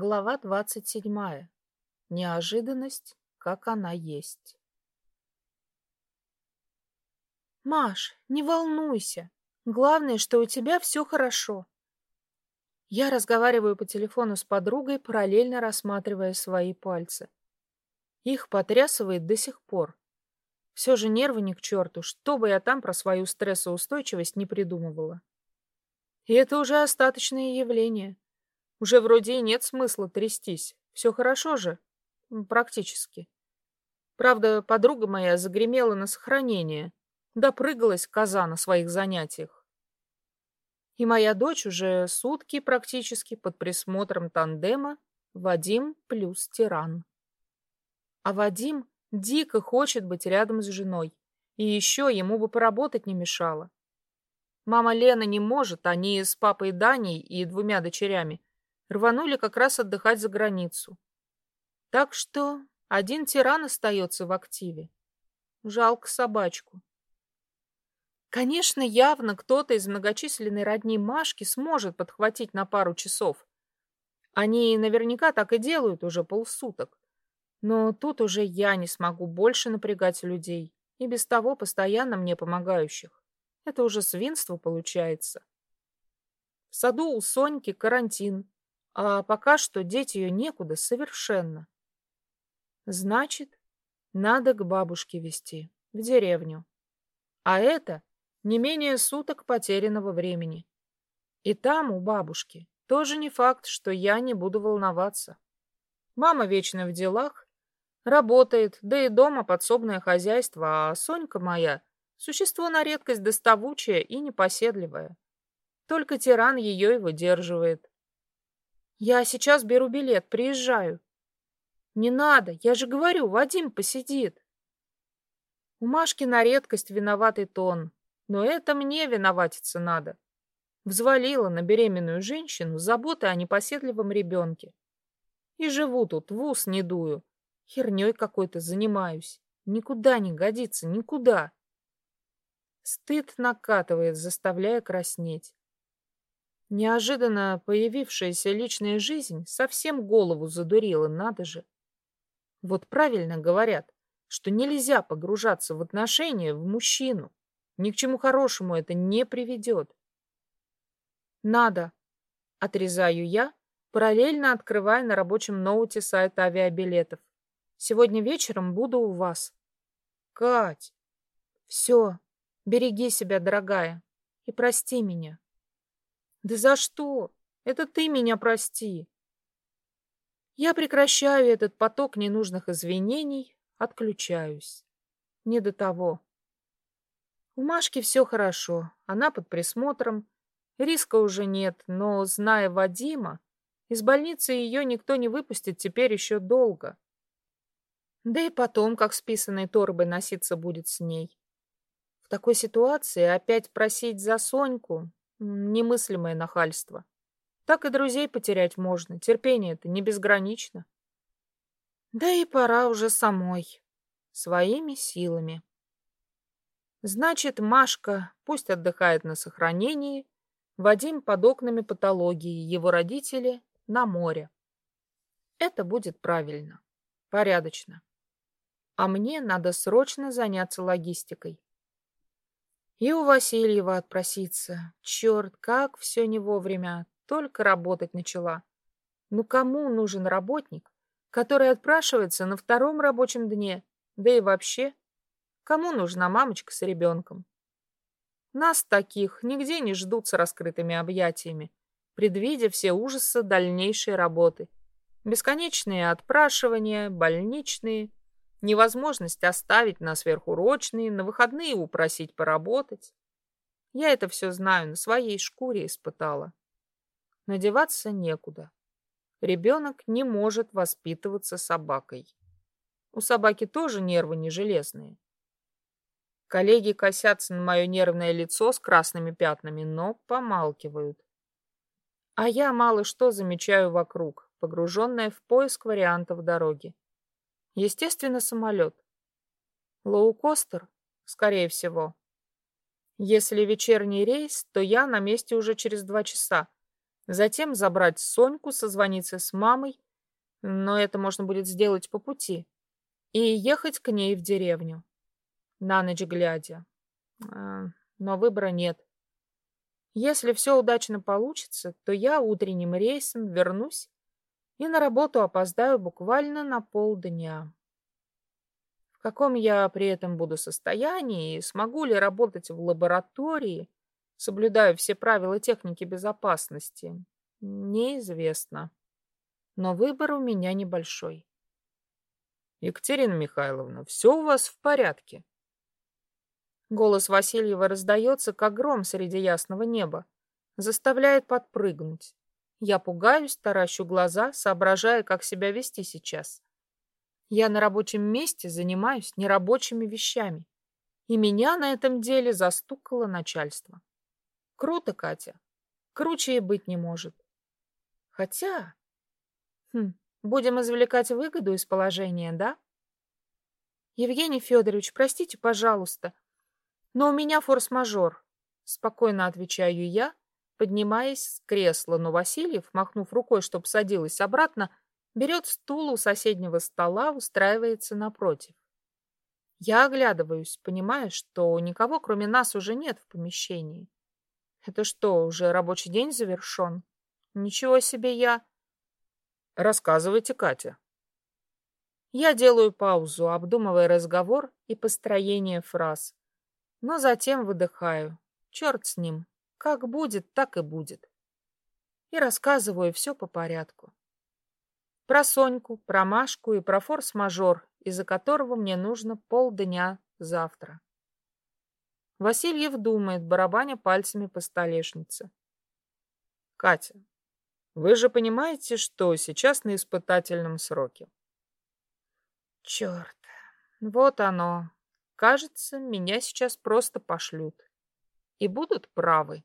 Глава двадцать седьмая. Неожиданность, как она есть. Маш, не волнуйся. Главное, что у тебя все хорошо. Я разговариваю по телефону с подругой, параллельно рассматривая свои пальцы. Их потрясывает до сих пор. Все же нервы ни к черту, что бы я там про свою стрессоустойчивость не придумывала. И это уже остаточное явление. Уже вроде и нет смысла трястись. Все хорошо же. Практически. Правда, подруга моя загремела на сохранение. Допрыгалась коза на своих занятиях. И моя дочь уже сутки практически под присмотром тандема Вадим плюс тиран. А Вадим дико хочет быть рядом с женой. И еще ему бы поработать не мешало. Мама Лена не может, они с папой Даней и двумя дочерями рванули как раз отдыхать за границу. Так что один тиран остается в активе. Жалко собачку. Конечно, явно кто-то из многочисленной родни Машки сможет подхватить на пару часов. Они наверняка так и делают уже полсуток. Но тут уже я не смогу больше напрягать людей, и без того постоянно мне помогающих. Это уже свинство получается. В саду у Соньки карантин, а пока что деть ее некуда совершенно. Значит, надо к бабушке везти, в деревню. А это не менее суток потерянного времени. И там, у бабушки, тоже не факт, что я не буду волноваться. Мама вечно в делах, работает, да и дома подсобное хозяйство, а Сонька моя — существо на редкость доставучее и непоседливое. Только тиран ее и выдерживает. Я сейчас беру билет, приезжаю. Не надо, я же говорю, Вадим посидит. У Машки на редкость виноватый тон, но это мне виноватиться надо. Взвалила на беременную женщину заботы о непоседливом ребенке. И живу тут, в ус не дую. Херней какой-то занимаюсь. Никуда не годится, никуда. Стыд накатывает, заставляя краснеть. Неожиданно появившаяся личная жизнь совсем голову задурила, надо же. Вот правильно говорят, что нельзя погружаться в отношения в мужчину. Ни к чему хорошему это не приведет. Надо, отрезаю я, параллельно открывая на рабочем ноуте сайт авиабилетов. Сегодня вечером буду у вас. Кать, все, береги себя, дорогая, и прости меня. Да за что? Это ты меня прости. Я прекращаю этот поток ненужных извинений, отключаюсь. Не до того. У Машки все хорошо, она под присмотром, риска уже нет, но, зная Вадима, из больницы ее никто не выпустит теперь еще долго. Да и потом, как с писаной торбой носиться будет с ней. В такой ситуации опять просить за Соньку Немыслимое нахальство. Так и друзей потерять можно. Терпение это не безгранично. Да и пора уже самой. Своими силами. Значит, Машка пусть отдыхает на сохранении, Вадим под окнами патологии, его родители на море. Это будет правильно, порядочно. А мне надо срочно заняться логистикой. И у Васильева отпроситься. Черт, как все не вовремя. Только работать начала. Ну кому нужен работник, который отпрашивается на втором рабочем дне? Да и вообще, кому нужна мамочка с ребенком? Нас таких нигде не ждут с раскрытыми объятиями, предвидя все ужасы дальнейшей работы. Бесконечные отпрашивания, больничные, невозможность оставить на сверхурочные, на выходные упросить поработать. Я это все знаю, на своей шкуре испытала. Надеваться некуда. Ребенок не может воспитываться собакой. У собаки тоже нервы не железные. Коллеги косятся на мое нервное лицо с красными пятнами, но помалкивают. А я мало что замечаю вокруг, погруженная в поиск вариантов дороги. Естественно, самолет. Лоукостер, скорее всего. Если вечерний рейс, то я на месте уже через два часа. Затем забрать Соньку, созвониться с мамой, но это можно будет сделать по пути, и ехать к ней в деревню, на ночь глядя. А, но выбора нет. Если все удачно получится, то я утренним рейсом вернусь и на работу опоздаю буквально на полдня. В каком я при этом буду состоянии и смогу ли работать в лаборатории, соблюдая все правила техники безопасности, неизвестно. Но выбор у меня небольшой. Екатерина Михайловна, все у вас в порядке? Голос Васильева раздается, как гром среди ясного неба, заставляет подпрыгнуть. Я пугаюсь, таращу глаза, соображая, как себя вести сейчас. Я на рабочем месте занимаюсь нерабочими вещами, и меня на этом деле застукало начальство. Круто, Катя. Круче и быть не может. Хотя... Хм, будем извлекать выгоду из положения, да? Евгений Федорович, простите, пожалуйста, но у меня форс-мажор. Спокойно отвечаю я, поднимаясь с кресла, но Васильев, махнув рукой, чтоб садилась обратно, берет стул у соседнего стола, устраивается напротив. Я оглядываюсь, понимая, что никого, кроме нас, уже нет в помещении. Это что, уже рабочий день завершен? Ничего себе я... Рассказывайте, Катя. Я делаю паузу, обдумывая разговор и построение фраз. Но затем выдыхаю. Черт с ним. Как будет, так и будет. И рассказываю все по порядку. Про Соньку, про Машку и про форс-мажор, из-за которого мне нужно полдня завтра. Васильев думает, барабаня пальцами по столешнице. Катя, вы же понимаете, что сейчас на испытательном сроке? Черт, вот оно. Кажется, меня сейчас просто пошлют. И будут правы.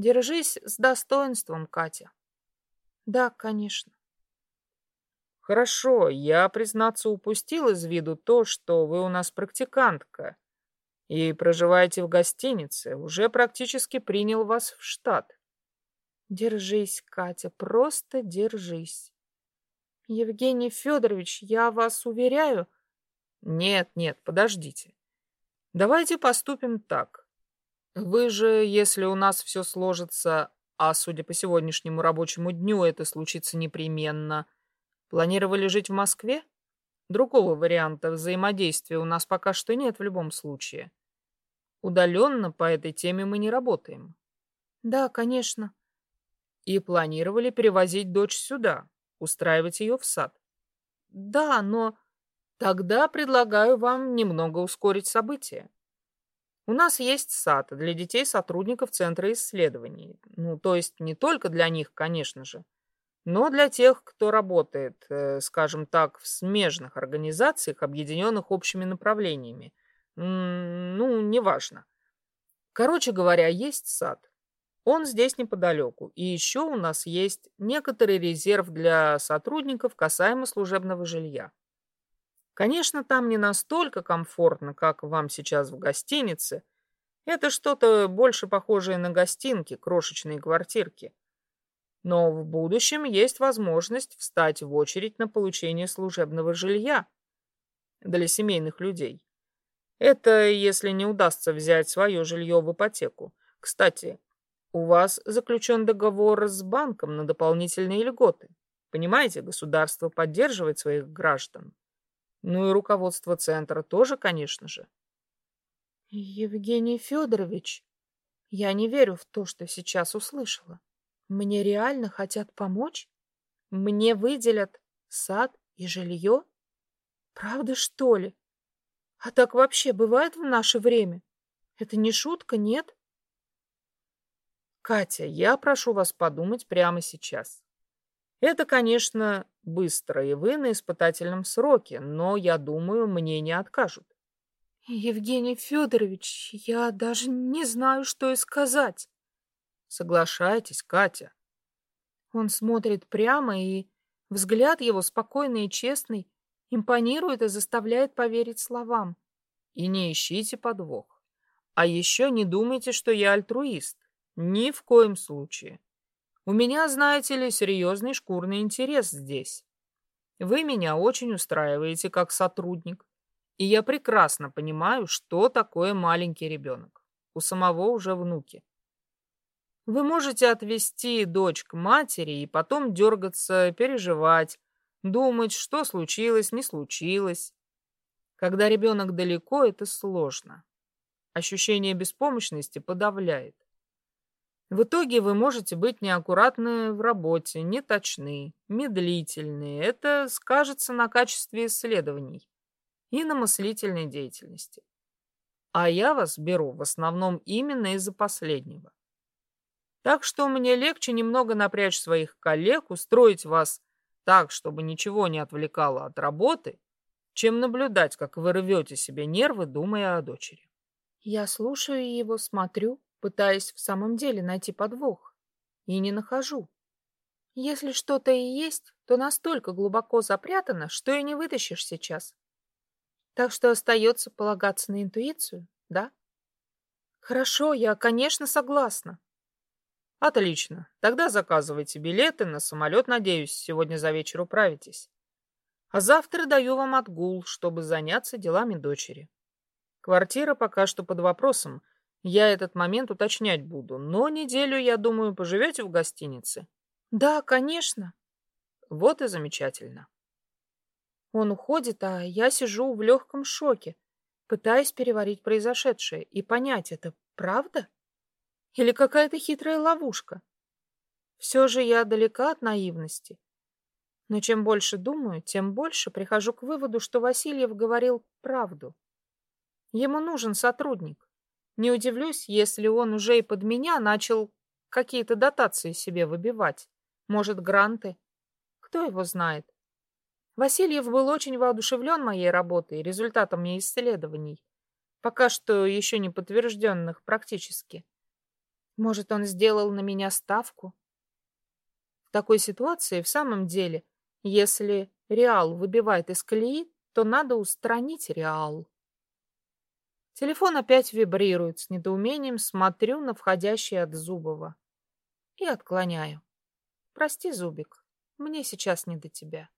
Держись с достоинством, Катя. Да, конечно. Хорошо, я, признаться, упустил из виду то, что вы у нас практикантка, и проживаете в гостинице, уже практически принял вас в штат. Держись, Катя, просто держись. Евгений Федорович, я вас уверяю... Нет, нет, подождите. Давайте поступим так. Вы же, если у нас все сложится, а судя по сегодняшнему рабочему дню это случится непременно, планировали жить в Москве? Другого варианта взаимодействия у нас пока что нет в любом случае. Удаленно по этой теме мы не работаем. Да, конечно. И планировали перевозить дочь сюда, устраивать ее в сад. Да, но тогда предлагаю вам немного ускорить события. У нас есть сад для детей сотрудников Центра исследований. Ну, то есть не только для них, конечно же, но для тех, кто работает, э, скажем так, в смежных организациях, объединенных общими направлениями, ну, неважно. Короче говоря, есть сад. Он здесь неподалеку. И еще у нас есть некоторый резерв для сотрудников касаемо служебного жилья. Конечно, там не настолько комфортно, как вам сейчас в гостинице. Это что-то больше похожее на гостинки, крошечные квартирки. Но в будущем есть возможность встать в очередь на получение служебного жилья для семейных людей. Это если не удастся взять свое жилье в ипотеку. Кстати, у вас заключен договор с банком на дополнительные льготы. Понимаете, государство поддерживает своих граждан. Ну и руководство центра тоже, конечно же. Евгений Федорович, я не верю в то, что сейчас услышала. Мне реально хотят помочь? Мне выделят сад и жилье? Правда, что ли? А так вообще бывает в наше время? Это не шутка, нет? Катя, я прошу вас подумать прямо сейчас. Это, конечно, быстро, и вы на испытательном сроке, но, я думаю, мне не откажут. Евгений Федорович, я даже не знаю, что и сказать. Соглашайтесь, Катя. Он смотрит прямо, и взгляд его спокойный и честный импонирует и заставляет поверить словам. И не ищите подвох. А еще не думайте, что я альтруист. Ни в коем случае. У меня, знаете ли, серьезный шкурный интерес здесь. Вы меня очень устраиваете как сотрудник, и я прекрасно понимаю, что такое маленький ребенок. У самого уже внуки. Вы можете отвезти дочь к матери и потом дергаться, переживать, думать, что случилось, не случилось. Когда ребенок далеко, это сложно. Ощущение беспомощности подавляет. В итоге вы можете быть неаккуратны в работе, неточны, медлительны. Это скажется на качестве исследований и на мыслительной деятельности. А я вас беру в основном именно из-за последнего. Так что мне легче немного напрячь своих коллег, устроить вас так, чтобы ничего не отвлекало от работы, чем наблюдать, как вы рвете себе нервы, думая о дочери. Я слушаю его, смотрю, пытаясь в самом деле найти подвох. И не нахожу. Если что-то и есть, то настолько глубоко запрятано, что и не вытащишь сейчас. Так что остается полагаться на интуицию, да? Хорошо, я, конечно, согласна. Отлично. Тогда заказывайте билеты на самолет, надеюсь, сегодня за вечер управитесь. А завтра даю вам отгул, чтобы заняться делами дочери. Квартира пока что под вопросом, я этот момент уточнять буду, но неделю, я думаю, поживете в гостинице. Да, конечно. Вот и замечательно. Он уходит, а я сижу в легком шоке, пытаясь переварить произошедшее и понять, это правда? Или какая-то хитрая ловушка? Все же я далека от наивности. Но чем больше думаю, тем больше прихожу к выводу, что Васильев говорил правду. Ему нужен сотрудник. Не удивлюсь, если он уже и под меня начал какие-то дотации себе выбивать. Может, гранты. Кто его знает? Васильев был очень воодушевлен моей работой и результатами исследований, пока что еще не подтвержденных практически. Может, он сделал на меня ставку? В такой ситуации, в самом деле, если Реал выбивает из колеи, то надо устранить Реал. Телефон опять вибрирует. С недоумением смотрю на входящий от Зубова. И отклоняю. Прости, Зубик, мне сейчас не до тебя.